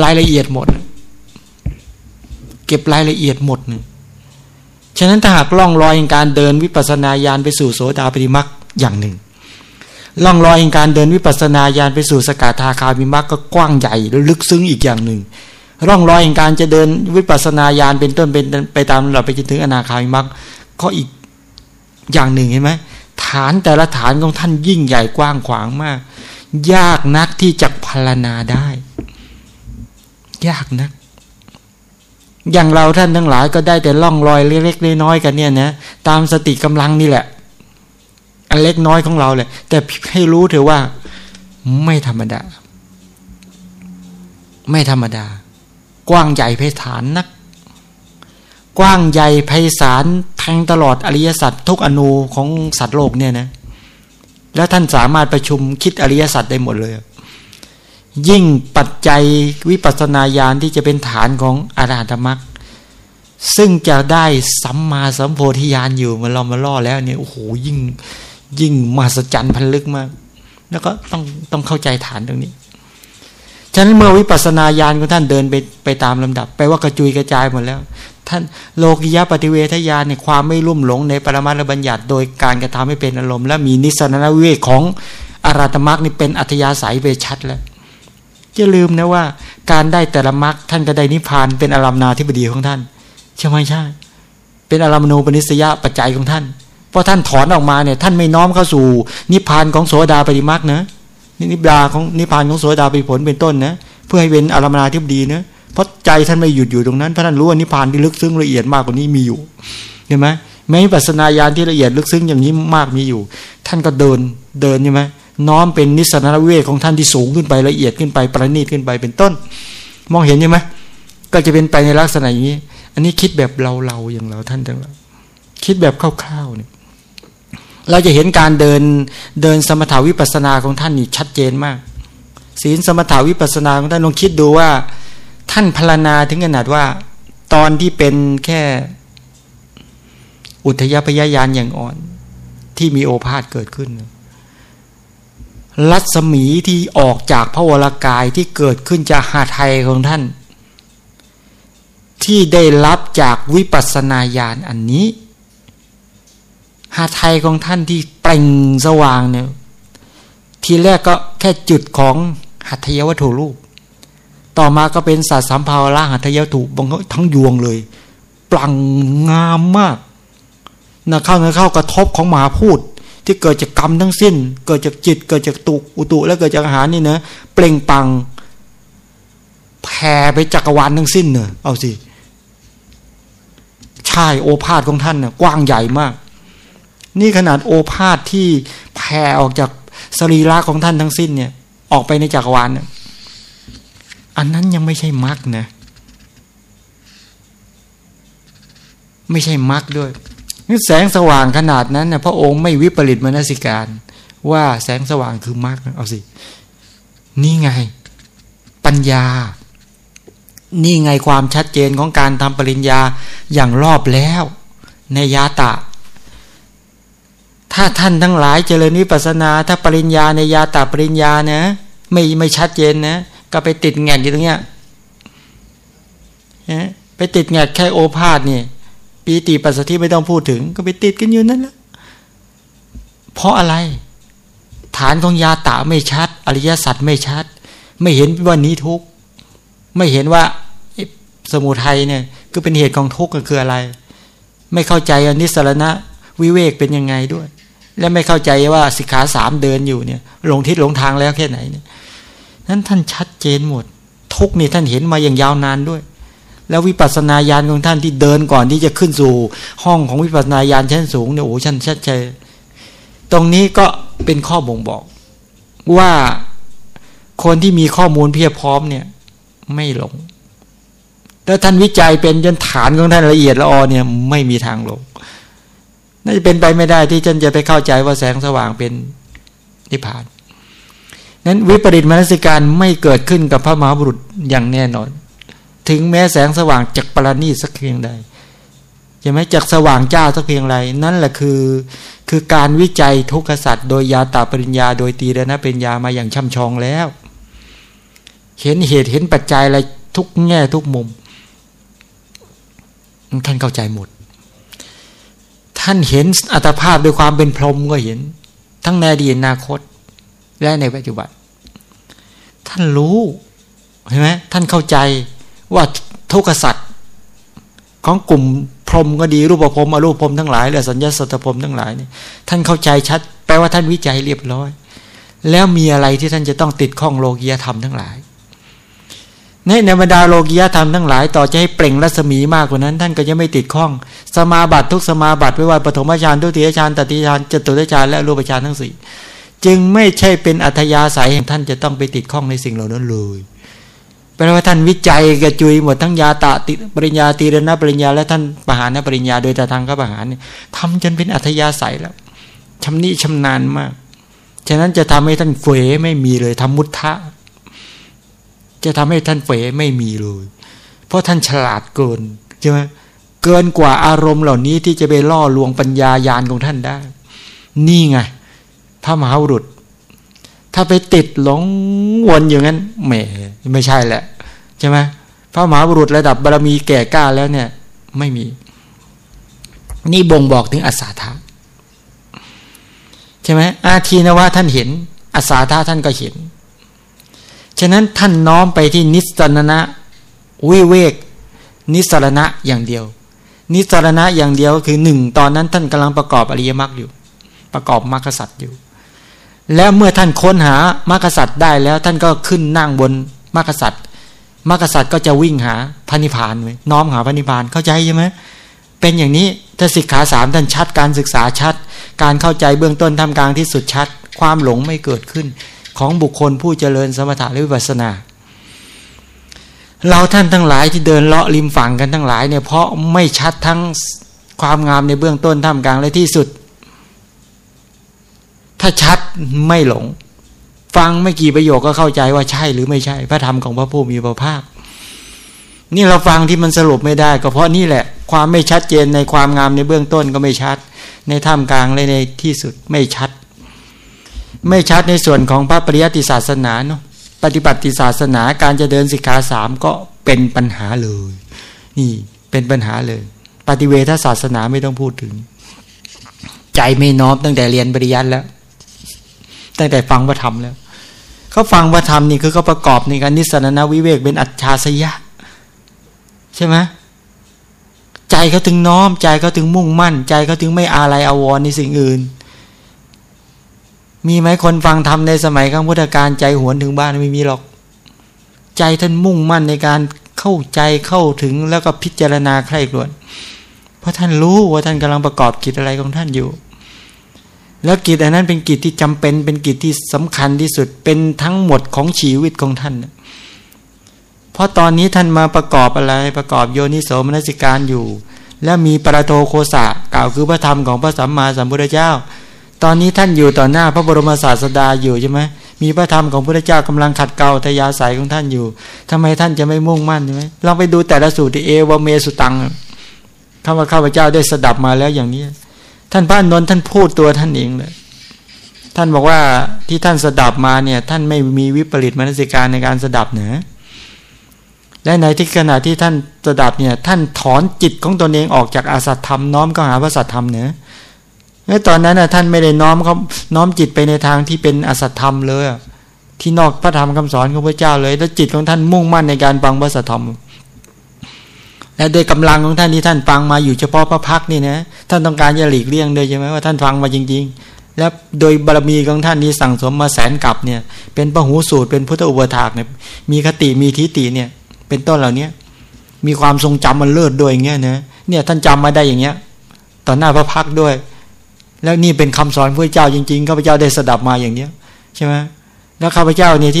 รายละเอียดหมด เก็บรายละเอียดหมดนึงฉะนั้นถ้าหากล่องรอยในการเดินวิปัสสนาญาณไปสู่โสดาปฏิมักอย่างหนึ่งล่องรอยในการเดินวิปัสสนาญาณไปสู่สกทาคามิมักก็กว้างใหญ่และลึกซึ้งอีกอย่างหนึ่งร่องรอยในการจะเดินวิปัสสนาญาณเป็นต้นเป็นไปตามลำดับไปจนถึงอนาคามิมักก็อีกอย่างหนึ่งเห็นไหมฐานแต่ละฐานของท่านยิ่งใหญ่กว้างขวางมาก ยากนักที่จะพารณาได้ ยากนักอย่างเราท่านทั้งหลายก็ได้แต่ล่องรอยเล็กๆน้อยๆกันเนี่ยนะตามสติกำลังนี่แหละ อันเล็กน้อยของเราเลยแต่ให้รู้เถอะว่า ไม่ธรรมดา ไม่ธรรมดา กว้างใหญ่ไพศาลนัก กว้างใหญ่ไพศาลแทงตลอดอริยสัจทุกอนูของสัตว์โลกเนี่ยนะ แล้วท่านสามารถประชุมคิดอริยสัจได้หมดเลย ยิ่งปัจจัยวิปัสสนาญาณที่จะเป็นฐานของอรหัตมรรคซึ่งจะได้สัมมาสัมโพธิญาณอยู่มาเรามาล่อแล้วเนี่ยโอ้โหยิ่งยิ่งมหัศจรรย์พันลึกมาก แล้วก็ต้องต้องเข้าใจฐานตรงนี้ฉะนั้นเมื่อวิปัสสนาญาณของท่านเดินไปไปตามลำดับไปว่ากระจุยกระจายหมดแล้ว ท่านโลกิยะปฏิเวทญาณในความไม่ลุ่มหลงในปรมาณบัญญัติ โดยการกระทำให้เป็นอารมณ์และมีนิสสนวิเวกของอาราตมรรคนี่เป็นอัธยาศัยไปชัดแล้ว อย่าลืมนะว่า การได้แต่ละมรรคท่านก็ได้นิพพานเป็นอารามนาธิบดีของท่านใช่ไหมใช่ เป็นอารามณูปนิสยปัจจัยของท่านเพราะท่านถอนออกมาเนี่ย ท่านไม่น้อมเข้าสู่นิพพานของโสดาปิมาคนะนิพพานของนิพพานของโสดาปิผลเป็นต้นนะเพื่อให้เป็นอารามนาธิบดีนะเพราะใจท่านไม่หยุดอยู่ตรงนั้นเพราะท่านรู้ว่านิพพานที่ลึกซึ้งละเอียดมากกว่านี้มีอยู่เห็นไหมแม้ปัสนาญาณที่ละเอียดลึกซึ้งอย่างนี้มากมีอยู่ ท่านก็เดินเดินใช่ไหม น้อมเป็นนิสสนเวทของท่านที่สูงขึ้นไปละเอียดขึ้นไปประณีตขึ้นไปเป็นต้น มองเห็นใช่ไหมก็จะเป็นไปในลักษณะอย่างนี้ อันนี้คิดแบบเราเราอย่างเราท่านทั้งหลายคิดแบบคร่าวๆเนี่ยเราจะเห็นการเดินเดินสมถาวิปัสนาของท่านนี่ชัดเจนมาก ศีลสมถาวิปัสนาของท่านลองคิดดูว่า ท่านพรณนาถึงขนาดว่า ตอนที่เป็นแค่อุทยพยายานอย่างอ่อน ที่มีโอภาษเกิดขึ้น รัศมีที่ออกจากพระวรากายที่เกิดขึ้นจากหาไทยของท่าน ที่ได้รับจากวิปัสนาญาณอันนี้ หาไทยของท่านที่เปล่งสว่างเนี่ยทีแรกก็แค่จุดของหัตถยวัตถุรูป ต่อมาก็เป็นสัตว์สัมภาวะหัตถยวัตถุบางทั้งยวงเลยปลังงามมากนะเข้านะเข้ากระทบของหมาพูด ที่เกิดจากกรรมทั้งสิ้น เกิดจากจิต เกิดจากตุอุตุ แล้วเกิดจากอาหารนี่นะเปล่งปังแผ่ไปจักรวาลทั้งสิ้นเนอะเอาสิใช่โอภาษของท่านนะ่ะกว้างใหญ่มาก นี่ขนาดโอภาษที่แผ่ออกจากสรีระของท่านทั้งสิ้นเนี่ย ออกไปในจักรวาลเนี่ยอันนั้นยังไม่ใช่มรรคนะ ไม่ใช่มรรคด้วย นี่แสงสว่างขนาดนั้นนะพระองค์ไม่วิปริตมนสิการ ว่าแสงสว่างคือมรรคเอาสิ นี่ไง ปัญญา นี่ไงความชัดเจนของการทำปริญญาอย่างรอบแล้ว ในยาตะ ถ้าท่านทั้งหลายเจริญวิปัสนา ถ้าปริญญาในยาตาปริญญานะไม่ไม่ชัดเจนนะ ก็ไปติดแงกอยู่ตรงเนี้ยไปติดแงกแค่โอภาษนี่ ปีติปัสสติไม่ต้องพูดถึง ก็ไปติดกันอยู่นั่นแหละเพราะอะไร ฐานของยาตาไม่ชัด อริยสัจไม่ชัด ไม่เห็นว่านี้ทุกไม่เห็นว่าสมุทัยเนี่ยก็เป็นเหตุของทุกข์ก็คืออะไร ไม่เข้าใจอนิสรณะวิเวกเป็นยังไงด้วย และไม่เข้าใจว่าสิกขาสามเดินอยู่เนี่ยหลงทิศหลงทางแล้วแค่ไหนเนี่ยนั้นท่านชัดเจนหมด ทุกนี่ท่านเห็นมาอย่างยาวนานด้วย แล้ววิปัสสนาญาณของท่านที่เดินก่อนที่จะขึ้นสู่ห้องของวิปัสสนาญาณชั้นสูงเนี่ยโอ้ชั้นชัดเจนตรงนี้ก็เป็นข้อบ่งบอกว่าคนที่มีข้อมูลเพียบพร้อมเนี่ยไม่หลงถ้าท่านวิจัยเป็นจนฐานของท่านละเอียดละออเนี่ยไม่มีทางหลงน่าจะเป็นไปไม่ได้ที่ฉันจะไปเข้าใจว่าแสงสว่างเป็นนิพพานนั้นวิปริตมนสิการไม่เกิดขึ้นกับพระมหาบุรุษอย่างแน่นอน ถึงแม้แสงสว่างจากปราณีสักเพียงใดใช่ไหมจากสว่างจ้าสักเพียงไร นั่นแหละคือ คือการวิจัยทุกขสัตว์โดยยาตาปริญญา โดยตีรณปริญญามาอย่างช่ำชองแล้ว เห็นเหตุเห็นปัจจัยอะไรทุกแง่ทุกมุม ท่านเข้าใจหมด ท่านเห็นอัตภาพด้วยความเป็นพรหมก็เห็น ทั้งในอดีตอนาคต และในปัจจุบัน ท่านรู้เห็นไหมท่านเข้าใจ ว่าทุกขสัตว์ของกลุ่มพรหมก็ดีรูปพรหมอรูปพรหมทั้งหลายและสัญญาสัตตพรหมทั้งหลายนี่ท่านเข้าใจชัด แปลว่าท่านวิจัยเรียบร้อย แล้วมีอะไรที่ท่านจะต้องติดข้องโลกียธรรมทั้งหลายในในบรรดาโลกียธรรมทั้งหลาย ต่อจะให้เปล่งรัศมีมากกว่านั้น ท่านก็จะไม่ติดข้อง สมาบัติทุกสมาบัติไม่ว่าปฐมฌานทุติยฌานตติฌานจตุตฌานและรูปฌานทั้งสี่จึงไม่ใช่เป็นอัธยาศัยแห่งท่านจะต้องไปติดข้องในสิ่งเหล่านั้นเลย แปลว่าท่านวิจัยกระจุยหมดทั้งยาตะติปริญญาตีรณปริญญาและท่านปหานปริญญาโดยแต่ทางก็ปหานเนี่ยทำจนเป็นอัธยาศัยแล้วชำนิชำนาญมาก ฉะนั้นจะทำให้ท่านเฟยไม่มีเลยทำมุทะจะทำให้ท่านเฟยไม่มีเลย เพราะท่านฉลาดเกินใช่ไหมเกินกว่าอารมณ์เหล่านี้ที่จะไปล่อลวงปัญญายาณของท่านได้ นี่ไงพระมหาบุรุษ ถ้าไปติดหลงวนอย่างนั้นแหม ไม่ใช่แหละ ใช่ไหมพระมหาบุรุษระดับบารมีแก่กล้าแล้วเนี่ย ไม่มี นี่บ่งบอกถึงอาสาทะใช่ไหมอาทีนว่าท่านเห็น อาสาทะท่านก็เห็น ฉะนั้นท่านน้อมไปที่นิสรณะวิเวก นิสรณะอย่างเดียว นิสรณะอย่างเดียวคือหนึ่งตอนนั้นท่านกำลังประกอบอริยมรรคอยู่ ประกอบมรรคสัตว์อยู่ แล้วเมื่อท่านค้นหามรรคสัตว์ได้แล้วท่านก็ขึ้นนั่งบน มรรคสัตว์มรรคสัตว์ก็จะวิ่งหาพระนิพพานไว้น้อมหาพระนิพพานเข้าใจใช่ไหมเป็นอย่างนี้ถ้าสิกขาสามท่านชัดการศึกษาชัด การเข้าใจเบื้องต้นทำกลางที่สุดชัด ความหลงไม่เกิดขึ้น ของบุคคลผู้เจริญสมถะหรือวิปัสนา เราท่านทั้งหลายที่เดินเลาะริมฝั่งกันทั้งหลายเนี่ยเพราะไม่ชัดทั้งความงามในเบื้องต้นท่ามกลางและที่สุด ถ้าชัดไม่หลง ฟังไม่กี่ประโยคก็เข้าใจว่าใช่หรือไม่ใช่ พระธรรมของพระผู้มีพระภาค นี่เราฟังที่มันสรุปไม่ได้ ก็เพราะนี่แหละ ความไม่ชัดเจนในความงามในเบื้องต้นก็ไม่ชัด ในท่ามกลางและในที่สุดไม่ชัด ไม่ชัดในส่วนของพระปริยัติศาสนาเนาะปฏิบัติศาสนาการจะเดินสิกขาสามก็เป็นปัญหาเลย นี่เป็นปัญหาเลย ปฏิเวทศาสนาไม่ต้องพูดถึง ใจไม่น้อมตั้งแต่เรียนปริยัติแล้ว ตั้งแต่ฟังพระธรรมแล้ว เขาฟังพระธรรมนี่คือเขาประกอบในการนิสรณวิเวกเป็นอัจฉริยะ ใช่ไหมใจเขาถึงน้อม ใจเขาถึงมุ่งมั่น ใจเขาถึงไม่อาลัยอาวรในสิ่งอื่น มีไหมคนฟังธรรมในสมัยข้างพุทธกาลใจหวนถึงบ้านไม่มีหรอก ใจท่านมุ่งมั่นในการเข้าใจเข้าถึงแล้วก็พิจารณาใคร่ครวญเพราะท่านรู้ว่าท่านกำลังประกอบกิจอะไรของท่านอยู่ แล้วกิจอันนั้นเป็นกิจที่จำเป็น เป็นกิจที่สำคัญที่สุดเป็นทั้งหมดของชีวิตของท่าน เพราะตอนนี้ท่านมาประกอบอะไรประกอบโยนิโสมนสิการอยู่ แล้วมีปรโทโคสะกล่าวคือพระธรรมของพระสัมมาสัมพุทธเจ้า ตอนนี้ท่านอยู่ต่อหน้าพระบรมศาสดาอยู่ใช่ไหมมีพระธรรมของพระเจ้ากำลังขัดเกลาทยาสายของท่านอยู่ทำไมท่านจะไม่มุ่งมั่นใช่ไหมลองไปดูแต่ละสูตรเอวเมสุตังข้าพข้าพเจ้าได้สดับมาแล้วอย่างนี้ ท่านพระนนท์ท่านพูดตัวท่านเองเลย ท่านบอกว่าที่ท่านสดับมาเนี่ย ท่านไม่มีวิปริตมนสิการในการสดับเนะและในที่ขณะที่ท่านสดับเนี่ย ท่านถอนจิตของตนเองออกจากอาสัตธรรมน้อมก็หาพระสัตธรรมเนะในตอนนั้นนะท่านไม่ได้น้อมเขาน้อมจิตไปในทางที่เป็นอสัตธรรมเลยที่นอกพระธรรมคำสอนของพระเจ้าเลย แล้วจิตของท่านมุ่งมั่นในการฟังพระสัตธรรม และโดยกำลังของท่านที่ท่านฟังมาอยู่เฉพาะพระพักนี่นะท่านต้องการจะหลีกเลี่ยงด้วยใช่ไหมว่าท่านฟังมาจริง ๆ แล้วโดยบารมีของท่านที่สั่งสมมาแสนกับเนี่ย เป็นพระหูสูตรเป็นพุทธอุปถากเนี่ยมีคติมีทิฏฐิเนี่ย เป็นต้นเหล่านี้มีความทรงจำมันเลิศด้วยอย่างเงี้ยนะเนี่ยท่านจำมาได้อย่างเงี้ยต่อหน้าพระพักด้วย แล้วนี่เป็นคำสอนพระเจ้าจริงๆข้าพเจ้าได้สดับมาอย่างเนี้ยใช่ไหมแล้วข้าพเจ้าเนี่ยที่